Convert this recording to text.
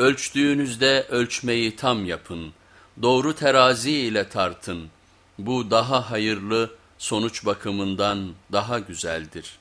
Ölçtüğünüzde ölçmeyi tam yapın, doğru terazi ile tartın, bu daha hayırlı, sonuç bakımından daha güzeldir.''